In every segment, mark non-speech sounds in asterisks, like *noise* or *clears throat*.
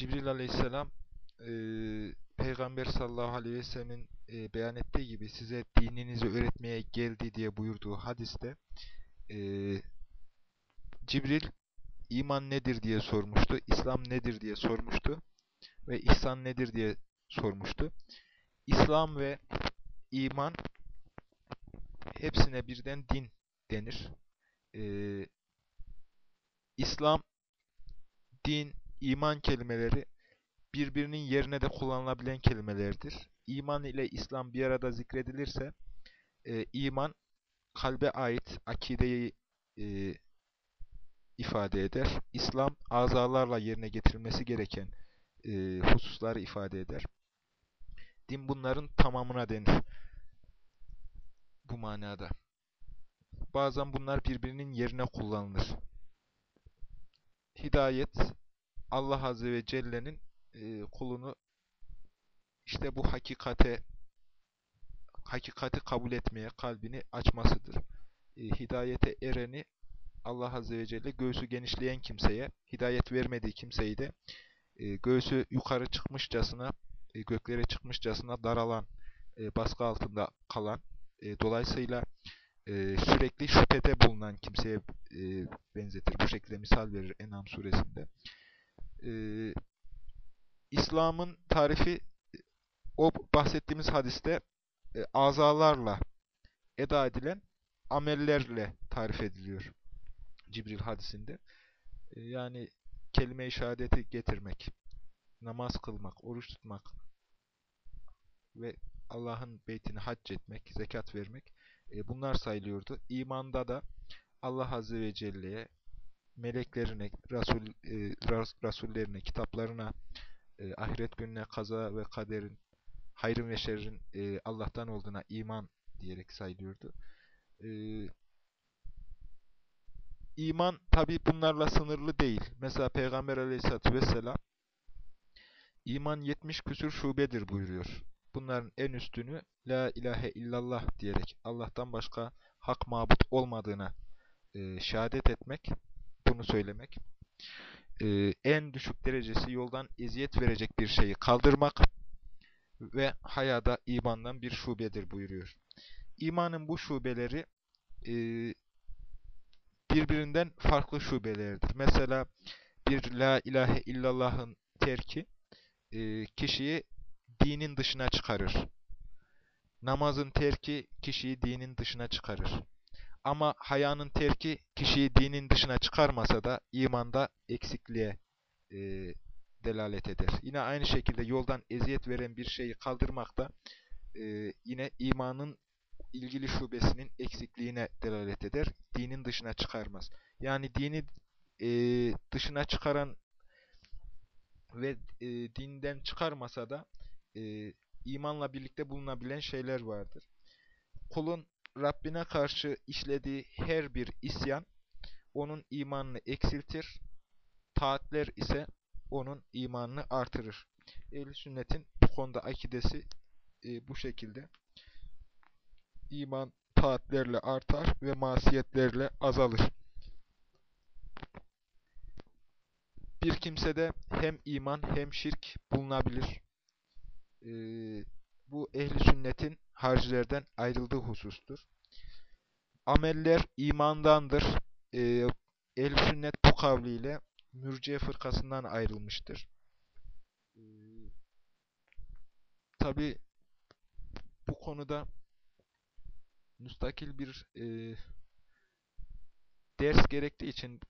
Cibril aleyhisselam e, Peygamber sallallahu aleyhi ve sellemin e, beyan ettiği gibi size dininizi öğretmeye geldi diye buyurduğu hadiste e, Cibril iman nedir diye sormuştu, İslam nedir diye sormuştu ve ihsan nedir diye sormuştu. İslam ve iman hepsine birden din denir. Ee, İslam, din, iman kelimeleri birbirinin yerine de kullanılabilen kelimelerdir. İman ile İslam bir arada zikredilirse e, iman kalbe ait akideyi e, ifade eder. İslam azalarla yerine getirilmesi gereken e, hususları ifade eder. Din bunların tamamına denir. Bu manada. Bazen bunlar birbirinin yerine kullanılır. Hidayet, Allah Azze ve Celle'nin e, kulunu işte bu hakikate hakikati kabul etmeye kalbini açmasıdır. E, hidayete ereni Allah Azze ve Celle göğsü genişleyen kimseye, hidayet vermediği kimseyi de e, göğsü yukarı çıkmışçasına, e, göklere çıkmışçasına daralan, e, baskı altında kalan, dolayısıyla sürekli şüphede bulunan kimseye benzetir. Bu şekilde misal verir Enam suresinde. E, İslam'ın tarifi o bahsettiğimiz hadiste e, azalarla eda edilen amellerle tarif ediliyor. Cibril hadisinde. E, yani kelime-i şehadeti getirmek, namaz kılmak, oruç tutmak ve Allah'ın beytini hac etmek, zekat vermek e, bunlar sayılıyordu. İmanda da Allah Azze ve Celle'ye, meleklerine, Resul, e, Rasullerine, kitaplarına, e, ahiret gününe, kaza ve kaderin, hayrın ve şerrin e, Allah'tan olduğuna iman diyerek sayılıyordu. E, iman tabi bunlarla sınırlı değil. Mesela Peygamber aleyhissalatü vesselam iman 70 küsür şubedir buyuruyor. Bunların en üstünü La ilahe illallah diyerek Allah'tan başka hak mabut olmadığına e, şehadet etmek, bunu söylemek. E, en düşük derecesi yoldan eziyet verecek bir şeyi kaldırmak ve hayada imandan bir şubedir buyuruyor. İmanın bu şubeleri e, birbirinden farklı şubelerdir. Mesela bir La ilahe illallah'ın terki e, kişiyi dinin dışına çıkarır. Namazın terki kişiyi dinin dışına çıkarır. Ama hayanın terki kişiyi dinin dışına çıkarmasa da imanda eksikliğe e, delalet eder. Yine aynı şekilde yoldan eziyet veren bir şeyi kaldırmak da e, yine imanın ilgili şubesinin eksikliğine delalet eder. Dinin dışına çıkarmaz. Yani dini e, dışına çıkaran ve e, dinden çıkarmasa da e, imanla birlikte bulunabilen şeyler vardır. Kulun Rabbine karşı işlediği her bir isyan onun imanını eksiltir. Taatler ise onun imanını artırır. Ehl-i sünnetin bu konuda akidesi e, bu şekilde. İman taatlerle artar ve masiyetlerle azalır. Bir kimsede hem iman hem şirk bulunabilir. Ee, bu ehli sünnetin harcilerden ayrıldığı husustur. Ameller imandandır. Ee, ehli sünnet bu kavliyle mürciye fırkasından ayrılmıştır. Ee, Tabi bu konuda müstakil bir e, ders gerektiği için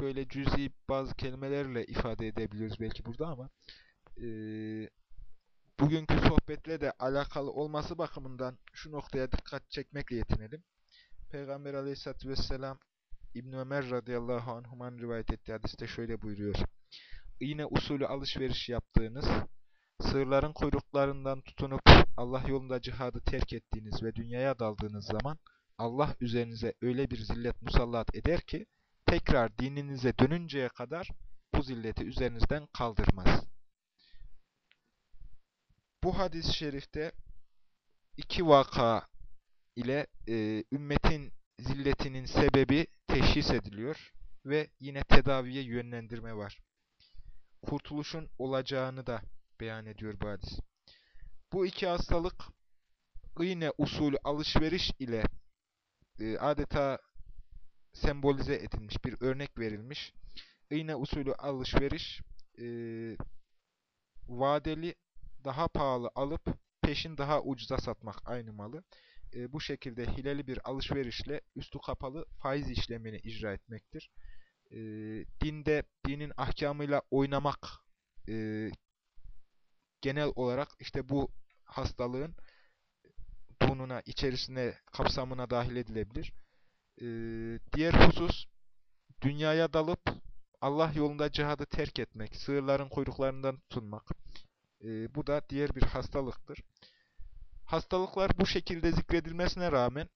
böyle cüzi bazı kelimelerle ifade edebiliyoruz belki burada ama e, bugünkü sohbetle de alakalı olması bakımından şu noktaya dikkat çekmekle yetinelim. Peygamber aleyhissalatü vesselam İbn Ömer radıyallahu anhuman rivayet ettiği hadiste şöyle buyuruyor. Yine usulü alışveriş yaptığınız, sığırların kuyruklarından tutunup Allah yolunda cihadı terk ettiğiniz ve dünyaya daldığınız zaman Allah üzerinize öyle bir zillet musallat eder ki tekrar dininize dönünceye kadar bu zilleti üzerinizden kaldırmaz. Bu hadis-i şerifte iki vaka ile e, ümmetin zilletinin sebebi teşhis ediliyor ve yine tedaviye yönlendirme var. kurtuluşun olacağını da beyan ediyor bu hadis. Bu iki hastalık iğne usulü alışveriş ile e, adeta sembolize edilmiş, bir örnek verilmiş. İğne usulü alışveriş e, vadeli daha pahalı alıp peşin daha ucuza satmak aynı malı. E, bu şekilde hileli bir alışverişle üstü kapalı faiz işlemini icra etmektir. E, dinde, dinin ahkamıyla oynamak e, genel olarak işte bu hastalığın bununa, içerisine, kapsamına dahil edilebilir. Ee, diğer husus, dünyaya dalıp Allah yolunda cihadı terk etmek, sığırların kuyruklarından tutunmak. Ee, bu da diğer bir hastalıktır. Hastalıklar bu şekilde zikredilmesine rağmen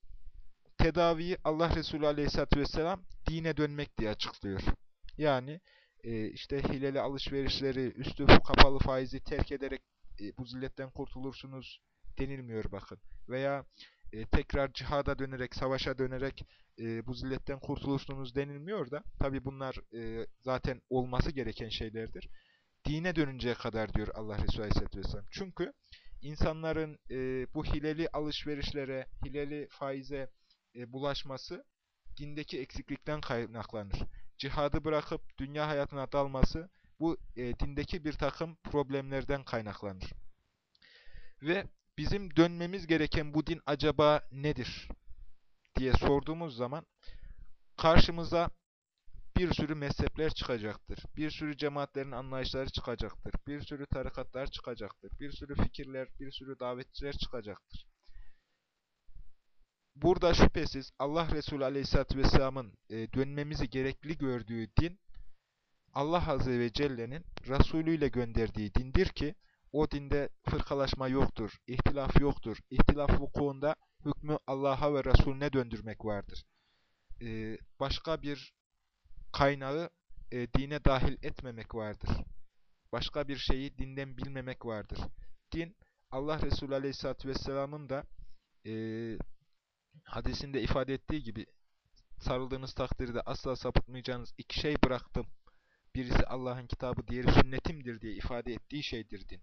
tedaviyi Allah Resulü Aleyhisselatü Vesselam dine dönmek diye açıklıyor. Yani e, işte hileli alışverişleri, üstü kapalı faizi terk ederek e, bu zilletten kurtulursunuz denilmiyor bakın. Veya e, tekrar cihada dönerek, savaşa dönerek e, bu zilletten kurtulursunuz denilmiyor da tabi bunlar e, zaten olması gereken şeylerdir. Dine dönünceye kadar diyor Allah Resulü Aleyhisselatü Vesselam. Çünkü insanların e, bu hileli alışverişlere, hileli faize e, bulaşması dindeki eksiklikten kaynaklanır. Cihadı bırakıp dünya hayatına dalması bu e, dindeki bir takım problemlerden kaynaklanır. Ve bizim dönmemiz gereken bu din acaba nedir diye sorduğumuz zaman karşımıza bir sürü mezhepler çıkacaktır. Bir sürü cemaatlerin anlayışları çıkacaktır. Bir sürü tarikatlar çıkacaktır. Bir sürü fikirler, bir sürü davetçiler çıkacaktır. Burada şüphesiz Allah Resulü Aleyhisselatü Vesselam'ın e, dönmemizi gerekli gördüğü din, Allah Azze ve Celle'nin Resulü ile gönderdiği dindir ki, o dinde fırkalaşma yoktur, ihtilaf yoktur. İhtilaf vukuunda hükmü Allah'a ve Resulüne döndürmek vardır. Ee, başka bir kaynağı e, dine dahil etmemek vardır. Başka bir şeyi dinden bilmemek vardır. Din, Allah Resulü Aleyhisselatü Vesselam'ın da e, hadisinde ifade ettiği gibi sarıldığınız takdirde asla sapıtmayacağınız iki şey bıraktım. Birisi Allah'ın kitabı, diğeri sünnetimdir diye ifade ettiği şeydir din.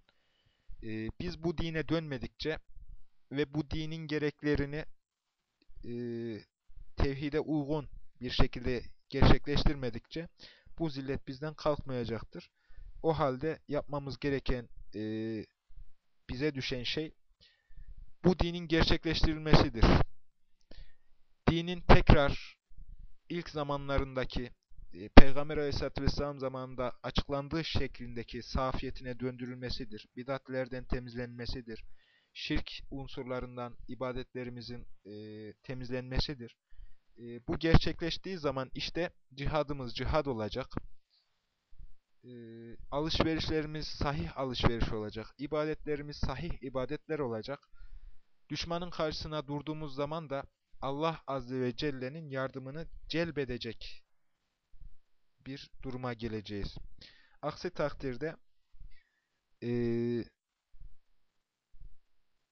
Ee, biz bu dine dönmedikçe ve bu dinin gereklerini e, tevhide uygun bir şekilde gerçekleştirmedikçe bu zillet bizden kalkmayacaktır. O halde yapmamız gereken, e, bize düşen şey bu dinin gerçekleştirilmesidir. Dinin tekrar ilk zamanlarındaki e, Peygamber Aleyhisselatü Vesselam zamanında açıklandığı şeklindeki safiyetine döndürülmesidir. Bidatlerden temizlenmesidir. Şirk unsurlarından ibadetlerimizin e, temizlenmesidir. E, bu gerçekleştiği zaman işte cihadımız cihad olacak. E, alışverişlerimiz sahih alışveriş olacak. İbadetlerimiz sahih ibadetler olacak. Düşmanın karşısına durduğumuz zaman da Allah Azze ve Celle'nin yardımını celbedecek bir duruma geleceğiz. Aksi takdirde e,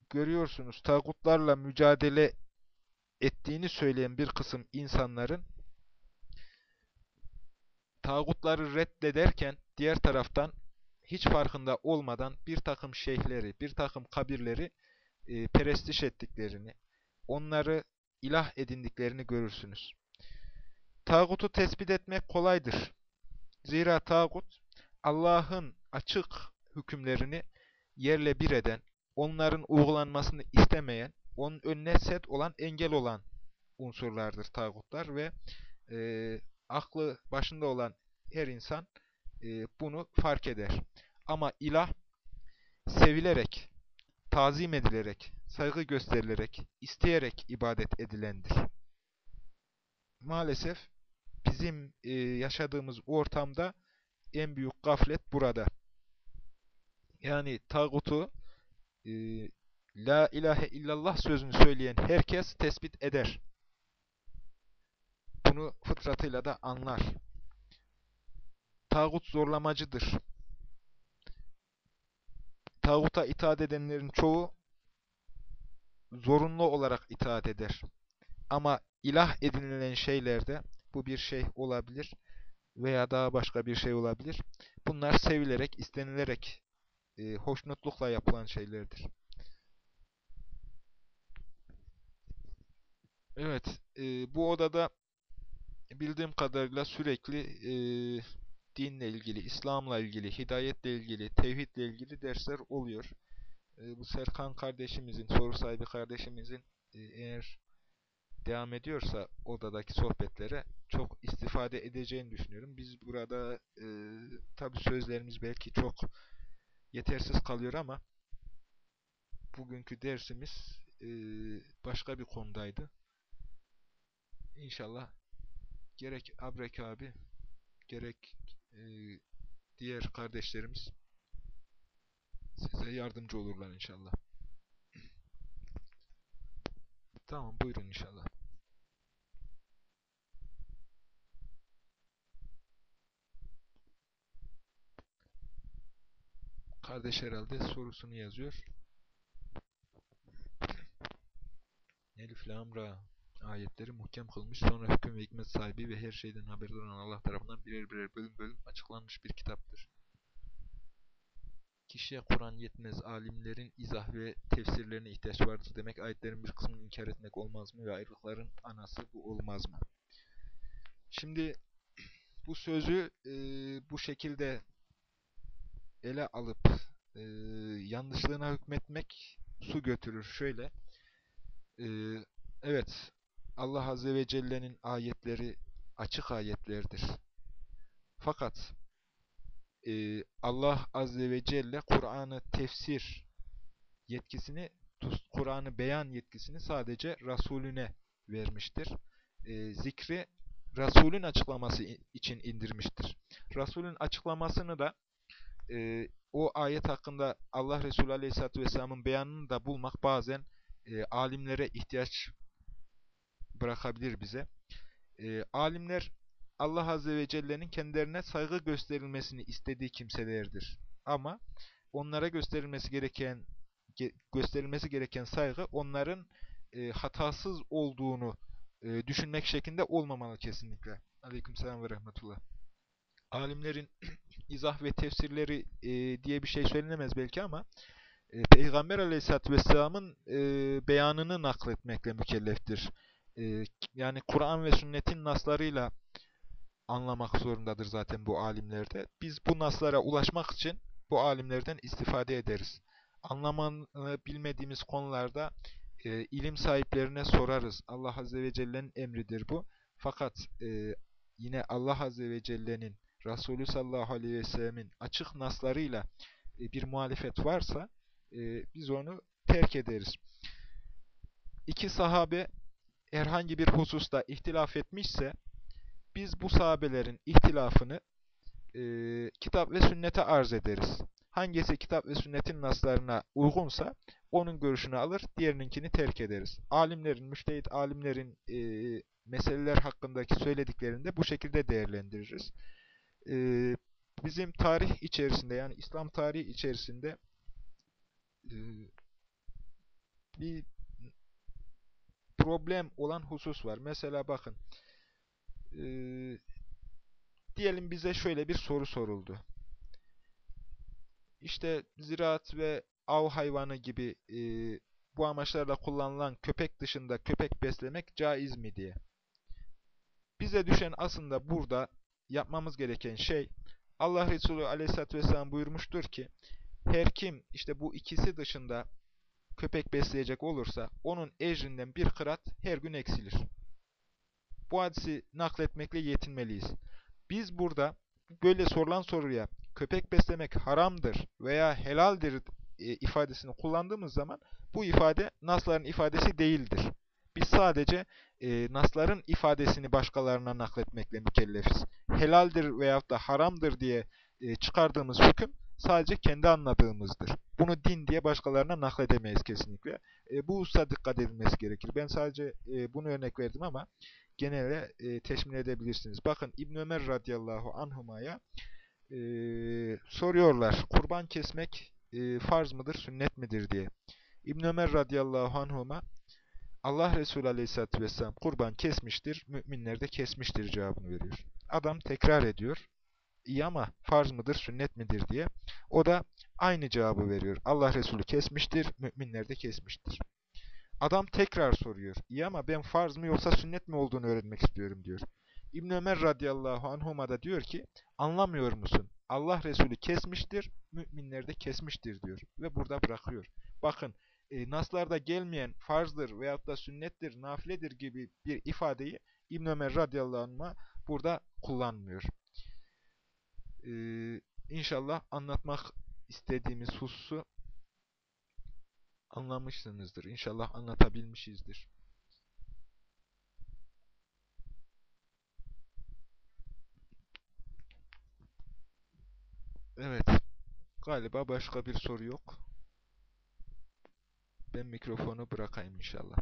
görüyorsunuz tağutlarla mücadele ettiğini söyleyen bir kısım insanların tağutları reddederken diğer taraftan hiç farkında olmadan bir takım şeyhleri, bir takım kabirleri e, perestiş ettiklerini, onları ilah edindiklerini görürsünüz. Tağutu tespit etmek kolaydır. Zira tağut, Allah'ın açık hükümlerini yerle bir eden, onların uygulanmasını istemeyen, onun önüne set olan, engel olan unsurlardır tağutlar ve e, aklı başında olan her insan e, bunu fark eder. Ama ilah sevilerek, tazim edilerek, saygı gösterilerek, isteyerek ibadet edilendir. Maalesef bizim e, yaşadığımız ortamda en büyük gaflet burada. Yani tağutu e, La ilahe illallah sözünü söyleyen herkes tespit eder. Bunu fıtratıyla da anlar. Tağut zorlamacıdır. Tağuta itaat edenlerin çoğu zorunlu olarak itaat eder. Ama ilah edinilen şeylerde bu bir şey olabilir. veya daha başka bir şey olabilir. Bunlar sevilerek, istenilerek, e, hoşnutlukla yapılan şeylerdir. Evet, e, bu odada bildiğim kadarıyla sürekli e, dinle ilgili, İslam'la ilgili, hidayetle ilgili, tevhidle ilgili dersler oluyor. E, bu Serkan kardeşimizin, soru sahibi kardeşimizin e, eğer devam ediyorsa odadaki sohbetlere çok istifade edeceğini düşünüyorum. Biz burada e, tabi sözlerimiz belki çok yetersiz kalıyor ama bugünkü dersimiz e, başka bir konudaydı. İnşallah gerek Abrek abi gerek e, diğer kardeşlerimiz size yardımcı olurlar inşallah. Tamam buyurun inşallah. Kardeş herhalde sorusunu yazıyor. Elif Lamra ayetleri muhkem kılmış. Sonra hüküm ve hikmet sahibi ve her şeyden haberdar olan Allah tarafından birer birer bölüm bölüm açıklanmış bir kitaptır. Kişiye Kur'an yetmez, alimlerin izah ve tefsirlerine ihtiyaç vardır demek, ayetlerin bir kısmını inkar etmek olmaz mı ve ayrılıkların anası bu olmaz mı? Şimdi bu sözü e, bu şekilde ele alıp e, yanlışlığına hükmetmek su götürür. Şöyle, e, evet Allah Azze ve Celle'nin ayetleri açık ayetlerdir. Fakat e, Allah Azze ve Celle Kur'an'ı tefsir yetkisini, Kur'an'ı beyan yetkisini sadece Resulüne vermiştir. E, zikri Resulün açıklaması için indirmiştir. Resulün açıklamasını da e, o ayet hakkında Allah Resulü Aleyhisselatü Vesselam'ın beyanını da bulmak bazen e, alimlere ihtiyaç bırakabilir bize. E, alimler Allah Azze ve Celle'nin kendilerine saygı gösterilmesini istediği kimselerdir. Ama onlara gösterilmesi gereken gösterilmesi gereken saygı onların e, hatasız olduğunu e, düşünmek şeklinde olmamalı kesinlikle. Aleykümselam ve rahmetullah. Alimlerin *clears throat* izah ve tefsirleri e, diye bir şey söylenemez belki ama e, Peygamber Aleyhisselatü Vesselam'ın e, beyanını nakletmekle mükelleftir. E, yani Kur'an ve sünnetin naslarıyla anlamak zorundadır zaten bu alimlerde. Biz bu naslara ulaşmak için bu alimlerden istifade ederiz. Anlamanı bilmediğimiz konularda e, ilim sahiplerine sorarız. Allah Azze ve Celle'nin emridir bu. Fakat e, yine Allah Azze ve Celle'nin Resulü sallallahu aleyhi ve sellemin açık naslarıyla e, bir muhalefet varsa e, biz onu terk ederiz. İki sahabe herhangi bir hususta ihtilaf etmişse biz bu sahabelerin ihtilafını e, kitap ve sünnete arz ederiz. Hangisi kitap ve sünnetin naslarına uygunsa onun görüşünü alır, diğerininkini terk ederiz. Alimlerin, müştehit alimlerin e, meseleler hakkındaki söylediklerini de bu şekilde değerlendiririz. E, bizim tarih içerisinde yani İslam tarihi içerisinde e, bir problem olan husus var. Mesela bakın e, diyelim bize şöyle bir soru soruldu. İşte ziraat ve av hayvanı gibi e, bu amaçlarla kullanılan köpek dışında köpek beslemek caiz mi diye. Bize düşen aslında burada yapmamız gereken şey Allah Resulü Aleyhisselatü Vesselam buyurmuştur ki her kim işte bu ikisi dışında köpek besleyecek olursa onun ecrinden bir kırat her gün eksilir. Bu hadisi nakletmekle yetinmeliyiz. Biz burada böyle sorulan soruya köpek beslemek haramdır veya helaldir e, ifadesini kullandığımız zaman bu ifade nasların ifadesi değildir. Biz sadece e, nasların ifadesini başkalarına nakletmekle mükellefiz. Helaldir veyahut da haramdır diye e, çıkardığımız hüküm sadece kendi anladığımızdır. Bunu din diye başkalarına nakledemeyiz kesinlikle. E, bu hususa dikkat edilmesi gerekir. Ben sadece e, bunu örnek verdim ama genele e, teşmil edebilirsiniz. Bakın İbn Ömer radıyallahu anhuma'ya e, soruyorlar. Kurban kesmek e, farz mıdır, sünnet midir diye. İbn Ömer radıyallahu anhuma Allah Resulü aleyhissalatü vesselam kurban kesmiştir, müminler de kesmiştir cevabını veriyor. Adam tekrar ediyor. İyi ama farz mıdır, sünnet midir diye. O da aynı cevabı veriyor. Allah Resulü kesmiştir, müminler de kesmiştir. Adam tekrar soruyor. İyi ama ben farz mı yoksa sünnet mi olduğunu öğrenmek istiyorum diyor. İbn Ömer radıyallahu anhuma da diyor ki anlamıyor musun? Allah Resulü kesmiştir, müminler de kesmiştir diyor. Ve burada bırakıyor. Bakın e, naslarda gelmeyen farzdır veyahut da sünnettir, nafiledir gibi bir ifadeyi İbn Ömer radıyallahu anh'a burada kullanmıyor. Ee, inşallah anlatmak istediğimiz hususu anlamışsınızdır. İnşallah anlatabilmişizdir. Evet. Galiba başka bir soru yok. Ben mikrofonu bırakayım inşallah.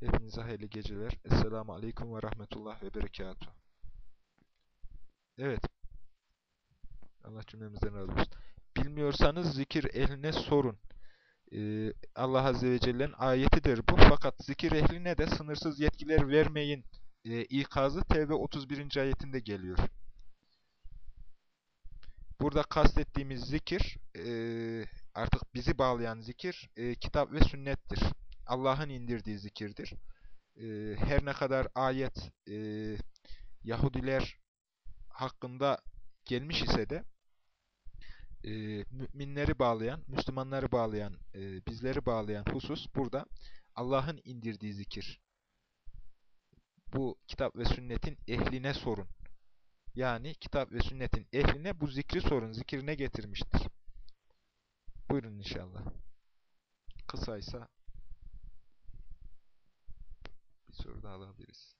Hepinize hayırlı geceler. Esselamu Aleyküm ve Rahmetullah ve Berekatuhu. Evet. Allah cümlemizden razı olsun. Bilmiyorsanız zikir ehline sorun. Ee, Allah Azze ve Celle'nin ayetidir bu. Fakat zikir ehline de sınırsız yetkiler vermeyin e, ikazı Tevbe 31. ayetinde geliyor. Burada kastettiğimiz zikir, e, artık bizi bağlayan zikir, e, kitap ve sünnettir. Allah'ın indirdiği zikirdir. E, her ne kadar ayet e, Yahudiler hakkında gelmiş ise de e, müminleri bağlayan, Müslümanları bağlayan, e, bizleri bağlayan husus burada Allah'ın indirdiği zikir. Bu kitap ve sünnetin ehline sorun. Yani kitap ve sünnetin ehline bu zikri sorun. Zikir ne getirmiştir? Buyurun inşallah. Kısaysa bir soru daha alabiliriz.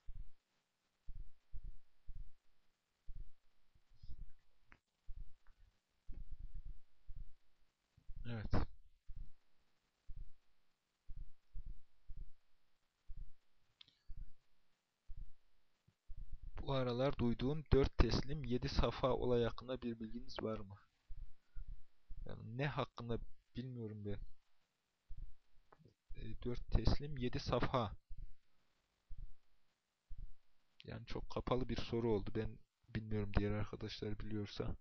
Evet. Bu aralar duyduğum dört teslim yedi safa olay hakkında bir bilginiz var mı? Yani ne hakkında bilmiyorum ben. E, dört teslim yedi safa. Yani çok kapalı bir soru oldu. Ben bilmiyorum diğer arkadaşlar biliyorsa.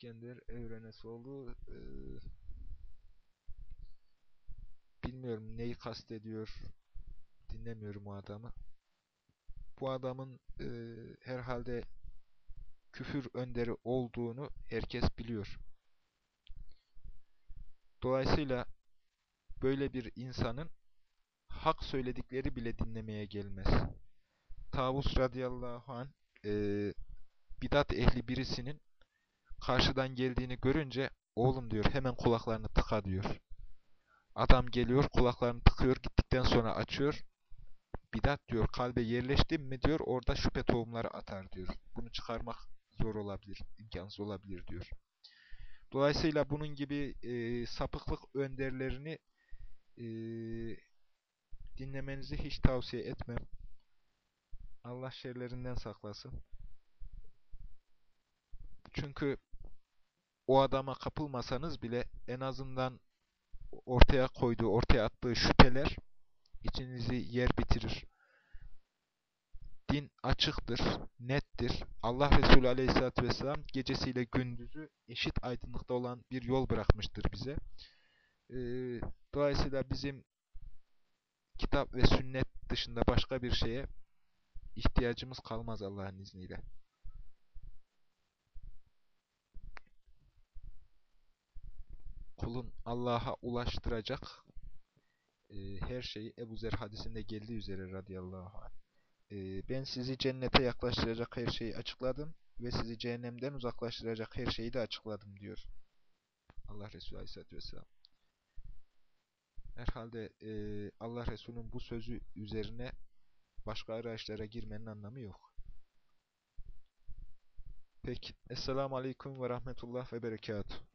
İskender Evrenesoğlu e, bilmiyorum neyi kastediyor dinlemiyorum o adamı. Bu adamın e, herhalde küfür önderi olduğunu herkes biliyor. Dolayısıyla böyle bir insanın hak söyledikleri bile dinlemeye gelmez. Tavus radıyallahu anh e, bidat ehli birisinin karşıdan geldiğini görünce oğlum diyor hemen kulaklarını tıka diyor. Adam geliyor kulaklarını tıkıyor gittikten sonra açıyor. Bidat diyor kalbe yerleşti mi diyor orada şüphe tohumları atar diyor. Bunu çıkarmak zor olabilir, imkansız olabilir diyor. Dolayısıyla bunun gibi e, sapıklık önderlerini e, dinlemenizi hiç tavsiye etmem. Allah şerlerinden saklasın. Çünkü o adama kapılmasanız bile en azından ortaya koyduğu, ortaya attığı şüpheler içinizi yer bitirir. Din açıktır, nettir. Allah Resulü Aleyhisselatü Vesselam gecesiyle gündüzü eşit aydınlıkta olan bir yol bırakmıştır bize. Ee, dolayısıyla bizim kitap ve sünnet dışında başka bir şeye ihtiyacımız kalmaz Allah'ın izniyle. Kulun Allah'a ulaştıracak e, her şeyi Ebu Zer hadisinde geldiği üzere radıyallahu anh. E, ben sizi cennete yaklaştıracak her şeyi açıkladım ve sizi cehennemden uzaklaştıracak her şeyi de açıkladım diyor. Allah Resulü Aleyhisselatü Vesselam. Herhalde e, Allah Resulü'nün bu sözü üzerine başka arayışlara girmenin anlamı yok. Peki. Esselamu Aleyküm ve Rahmetullah ve Berekatuhu.